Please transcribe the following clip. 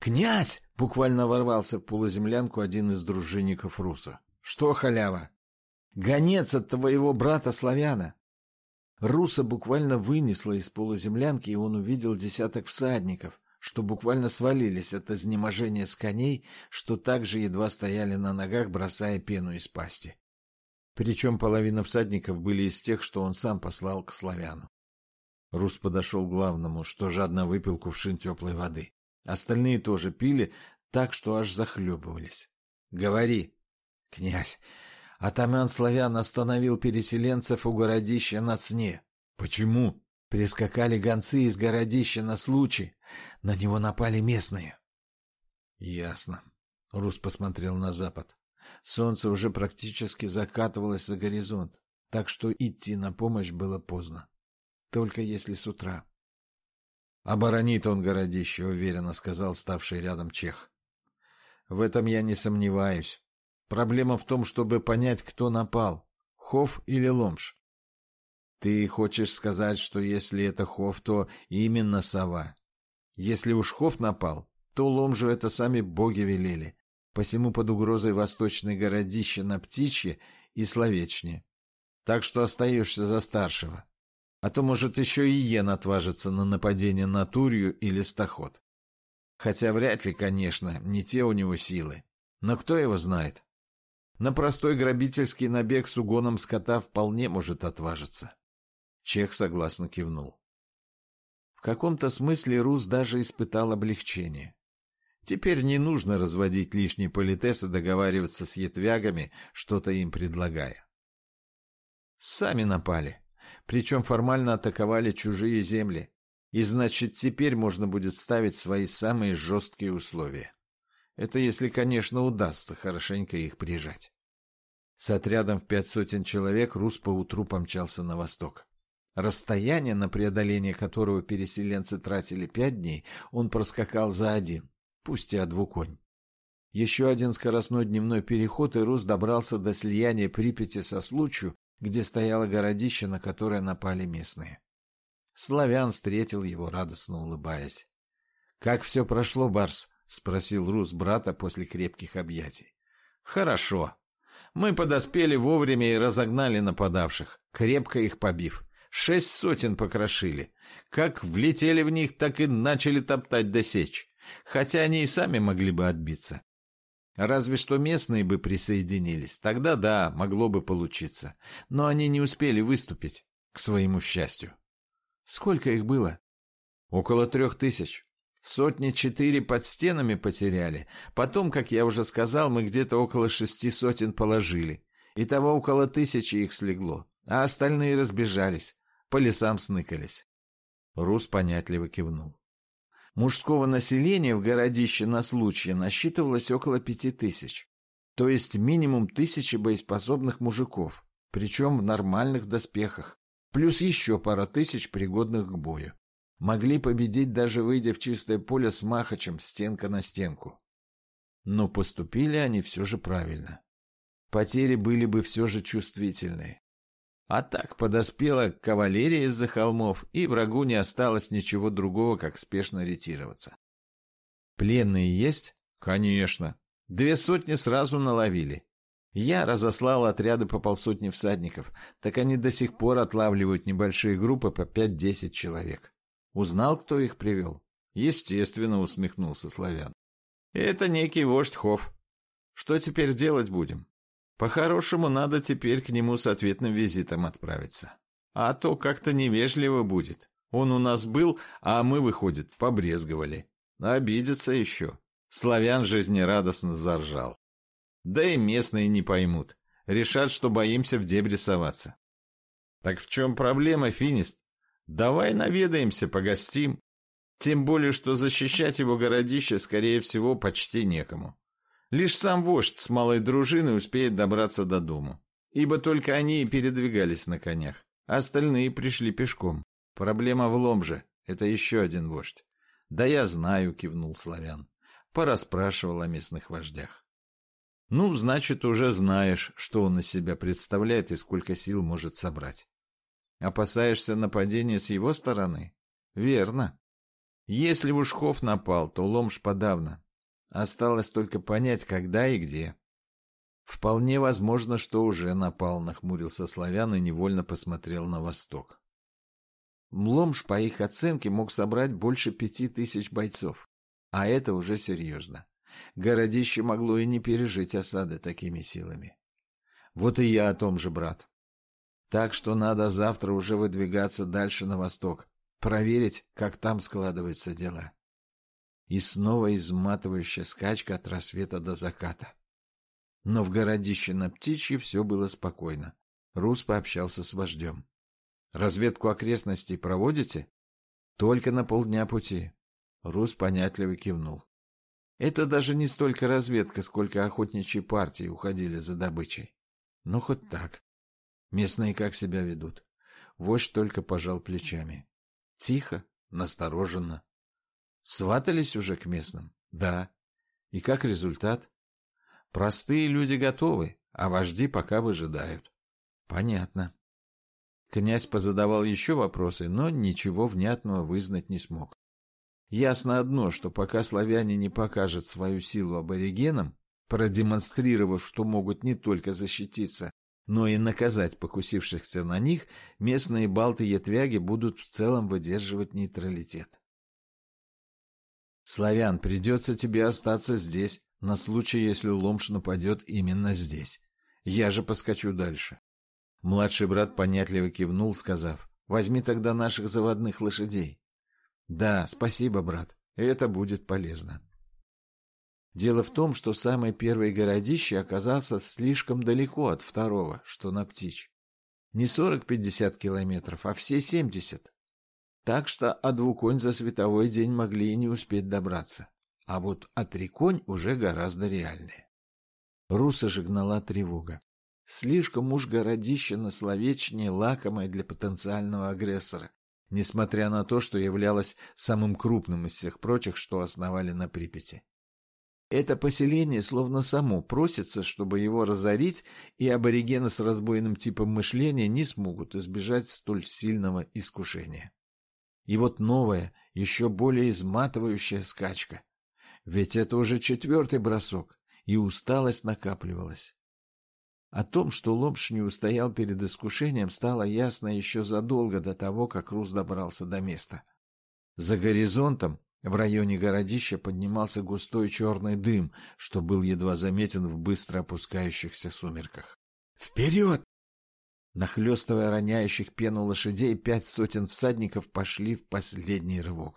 «Князь!» — буквально ворвался в полуземлянку один из дружинников Руса. «Что, халява?» «Гонец от твоего брата Славяна!» Руса буквально вынесло из полуземлянки, и он увидел десяток всадников, что буквально свалились от изнеможения с коней, что также едва стояли на ногах, бросая пену из пасти. Причем половина всадников были из тех, что он сам послал к славяну. Рус подошел к главному, что жадно выпил кувшин теплой воды. Остальные тоже пили, так что аж захлебывались. — Говори. — Князь, атаман славян остановил переселенцев у городища на сне. — Почему? Прискакали гонцы из городища на случай. На него напали местные. — Ясно. Рус посмотрел на запад. Солнце уже практически закатывалось за горизонт, так что идти на помощь было поздно. Только если с утра. «Оборонит он городище», — уверенно сказал ставший рядом чех. «В этом я не сомневаюсь. Проблема в том, чтобы понять, кто напал, Хов или Ломш. Ты хочешь сказать, что если это Хов, то именно сова. Если уж Хов напал, то Ломжу это сами боги велели, посему под угрозой восточной городища на Птичье и Словечне. Так что остаешься за старшего. А то, может, еще и Йен отважится на нападение на Турью или Стахот. Хотя вряд ли, конечно, не те у него силы. Но кто его знает? На простой грабительский набег с угоном скота вполне может отважиться. Чех согласно кивнул. В каком-то смысле Рус даже испытал облегчение. Теперь не нужно разводить лишний политес и договариваться с етвягами, что-то им предлагая. Сами напали причем формально атаковали чужие земли, и значит теперь можно будет ставить свои самые жесткие условия. Это если, конечно, удастся хорошенько их прижать. С отрядом в пять сотен человек Рус поутру помчался на восток. Расстояние, на преодоление которого переселенцы тратили пять дней, он проскакал за один, пусть и о двуконь. Еще один скоростной дневной переход, и Рус добрался до слияния Припяти со Случаю где стояло городище, на которое напали местные. Славян встретил его, радостно улыбаясь. — Как все прошло, Барс? — спросил Рус брата после крепких объятий. — Хорошо. Мы подоспели вовремя и разогнали нападавших, крепко их побив. Шесть сотен покрошили. Как влетели в них, так и начали топтать досечь. Хотя они и сами могли бы отбиться. Разве что местные бы присоединились. Тогда да, могло бы получиться. Но они не успели выступить, к своему счастью. Сколько их было? Около трех тысяч. Сотни четыре под стенами потеряли. Потом, как я уже сказал, мы где-то около шести сотен положили. Итого около тысячи их слегло. А остальные разбежались. По лесам сныкались. Рус понятливо кивнул. Мужского населения в городище на случай насчитывалось около пяти тысяч, то есть минимум тысячи боеспособных мужиков, причем в нормальных доспехах, плюс еще пара тысяч пригодных к бою. Могли победить даже выйдя в чистое поле с Махачем стенка на стенку. Но поступили они все же правильно. Потери были бы все же чувствительные. А так подоспела кавалерия из-за холмов, и врагу не осталось ничего другого, как спешно ретироваться. Пленные есть? Конечно. Две сотни сразу наловили. Я разослал отряды по полсотни всадников, так они до сих пор отлавливают небольшие группы по пять-десять человек. Узнал, кто их привел? Естественно, усмехнулся Славян. Это некий вождь Хов. Что теперь делать будем? По-хорошему, надо теперь к нему с ответным визитом отправиться. А то как-то невежливо будет. Он у нас был, а мы, выходит, побрезговали. Обидится еще. Славян жизнерадостно заржал. Да и местные не поймут. Решат, что боимся в дебри соваться. Так в чем проблема, Финист? Давай наведаемся, погостим. Тем более, что защищать его городище, скорее всего, почти некому. Лишь сам вождь с малой дружиной успеет добраться до дому, ибо только они и передвигались на конях, а остальные пришли пешком. Проблема в Ломже, это еще один вождь. Да я знаю, кивнул славян. Пораспрашивал о местных вождях. Ну, значит, уже знаешь, что он из себя представляет и сколько сил может собрать. Опасаешься нападения с его стороны? Верно. Если Ушхов напал, то Ломж подавно. Осталось только понять, когда и где. Вполне возможно, что уже напал, нахмурился славян и невольно посмотрел на восток. Мломж, по их оценке, мог собрать больше пяти тысяч бойцов. А это уже серьезно. Городище могло и не пережить осады такими силами. Вот и я о том же, брат. Так что надо завтра уже выдвигаться дальше на восток, проверить, как там складываются дела. И снова изматывающая скачка от рассвета до заката. Но в городище на Птичье все было спокойно. Рус пообщался с вождем. «Разведку окрестностей проводите?» «Только на полдня пути». Рус понятливо кивнул. Это даже не столько разведка, сколько охотничьи партии уходили за добычей. Ну, хоть так. Местные как себя ведут? Вождь только пожал плечами. Тихо, настороженно. Сватались уже к местным? Да. И как результат? Простые люди готовы, а вожди пока выжидают. Понятно. Князь позадавал еще вопросы, но ничего внятного вызнать не смог. Ясно одно, что пока славяне не покажут свою силу аборигенам, продемонстрировав, что могут не только защититься, но и наказать покусившихся на них, местные балты-ятвяги будут в целом выдерживать нейтралитет. «Славян, придется тебе остаться здесь, на случай, если Ломш нападет именно здесь. Я же поскочу дальше. Младший брат понятливо кивнул, сказав, возьми тогда наших заводных лошадей. Да, спасибо, брат, это будет полезно. Дело в том, что самое первое городище оказался слишком далеко от второго, что на Птич. Не сорок-пятьдесят километров, а все семьдесят. Так что о двуконь за световой день могли и не успеть добраться. А вот отреконь уже гораздо реальнее. Руса же гнала тревога. Слишком уж городище на словечнее лакомое для потенциального агрессора, несмотря на то, что являлось самым крупным из всех прочих, что основали на Припяти. Это поселение словно само просится, чтобы его разорить, и аборигены с разбойным типом мышления не смогут избежать столь сильного искушения. И вот новая, еще более изматывающая скачка. Ведь это уже четвертый бросок, и усталость накапливалась. О том, что Ломш не устоял перед искушением, стало ясно еще задолго до того, как Рус добрался до места. За горизонтом, в районе городища, поднимался густой черный дым, что был едва заметен в быстро опускающихся сумерках. «Вперед!» Нахлестывая роняющих пену лошадей, пять сотен всадников пошли в последний рывок.